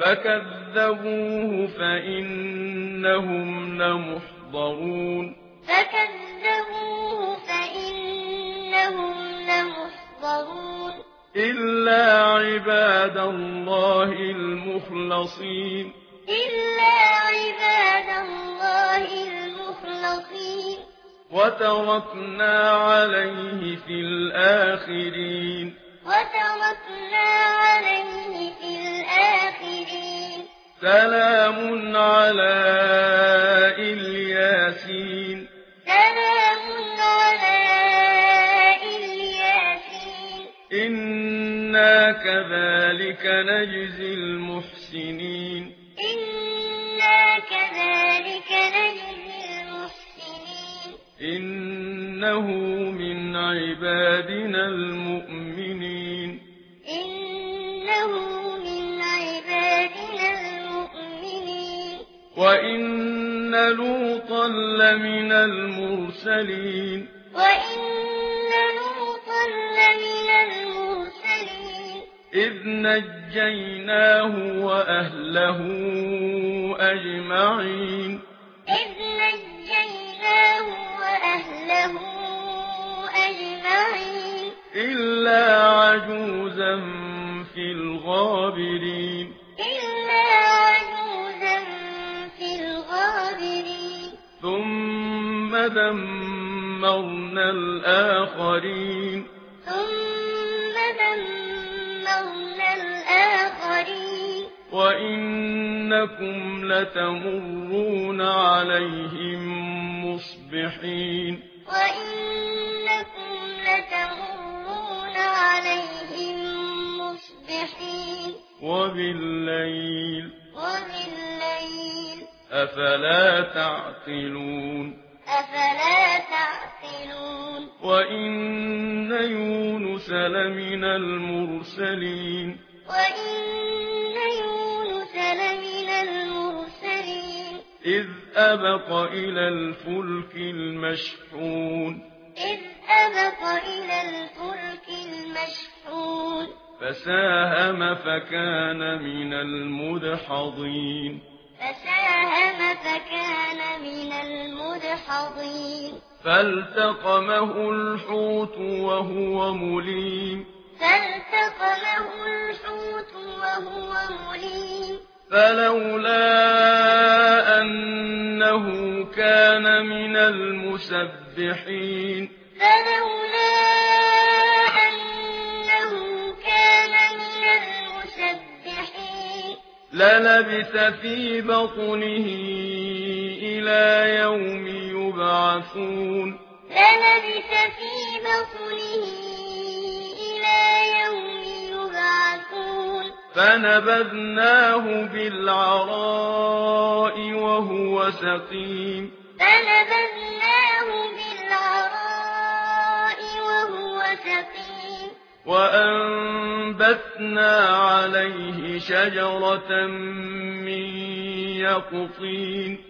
فكذبوه فإنهم لمحضرون فكذبوه فإنهم لمحضرون إلا عباد الله المخلصين إلا عباد الله المخلصين وتركنا عليه في الآخرين وتركنا عليه في الآخرين سلام على إلياسين. سلام على إلياسين. إنا كذلك نجزي المحسنين. إنا كذلك نجزي المحسنين. إنه من عبادنا المؤمنين. وَإِنَّ لُوطًا لَّمِنَ الْمُرْسَلِينَ وَإِنَّ لُوطًا لَّمِنَ الْمُرْسَلِينَ إِذْ نَجَّيْنَاهُ وَأَهْلَهُ أَجْمَعِينَ إِذْ نَجَّيْنَاهُ وَأَهْلَهُ أَجْمَعِينَ إِلَّا عَجُوزًا فِي الْغَابِرِينَ دمرنا الآخرين. ثم دمرنا الآخرين. وإنكم لتمرون عليهم مصبحين. وإنكم لتمرون عليهم مصبحين. وبالليل. وبالليل. أفلا تعقلون؟ وإن يونس لمن المرسلين وإن يونس لمن المرسلين إذ أبق إلى الفلك المشحون إذ أبق إلى الفلك المشحون فساهم فكان من المدحضين فساهم فكان من المدحضين حظير فالتقمه الحوت وهو مليم. فالتقمه الحوت وهو مليم. فلولا أنه كان من المسبحين. فلولا أنه كان من المسبحين. للبث في بطنه إلى يوم يبعثون. فلبث في بطنه إلى يوم يبعثون. فنبذناه بالعراء وهو سقيم. فنبذناه بالعراء وهو سقيم. وأنبتنا عليه شجرة من يقطين.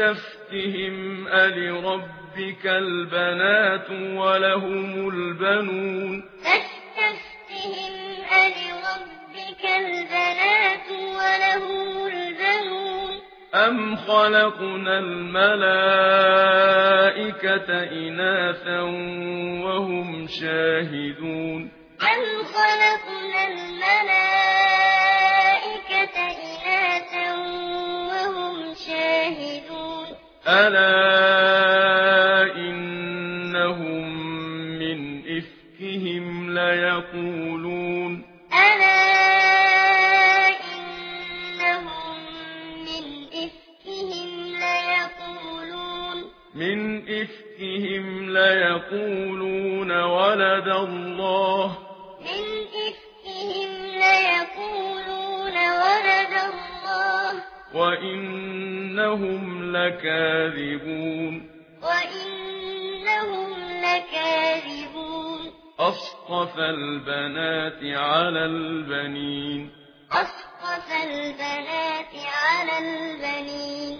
فاستفتهم ألربك البنات ولهم البنون فاستفتهم ألربك البنات ولهم البنون أم خلقنا الملائكة إناثا وهم شاهدون أم خلقنا الملائكة ألا إنهم من إفكهم ليقولون ألا إنهم من إفكهم ليقولون ولد الله من إفكهم ليقولون ولد الله وَإِنَّهُمْ لَكَاذِبُونَ وَإِنَّهُمْ لَكَاذِبُونَ أَصْطَفَى الْبَنَاتِ عَلَى الْبَنِينَ أَصْطَفَى الْبَنَاتِ عَلَى الْبَنِينَ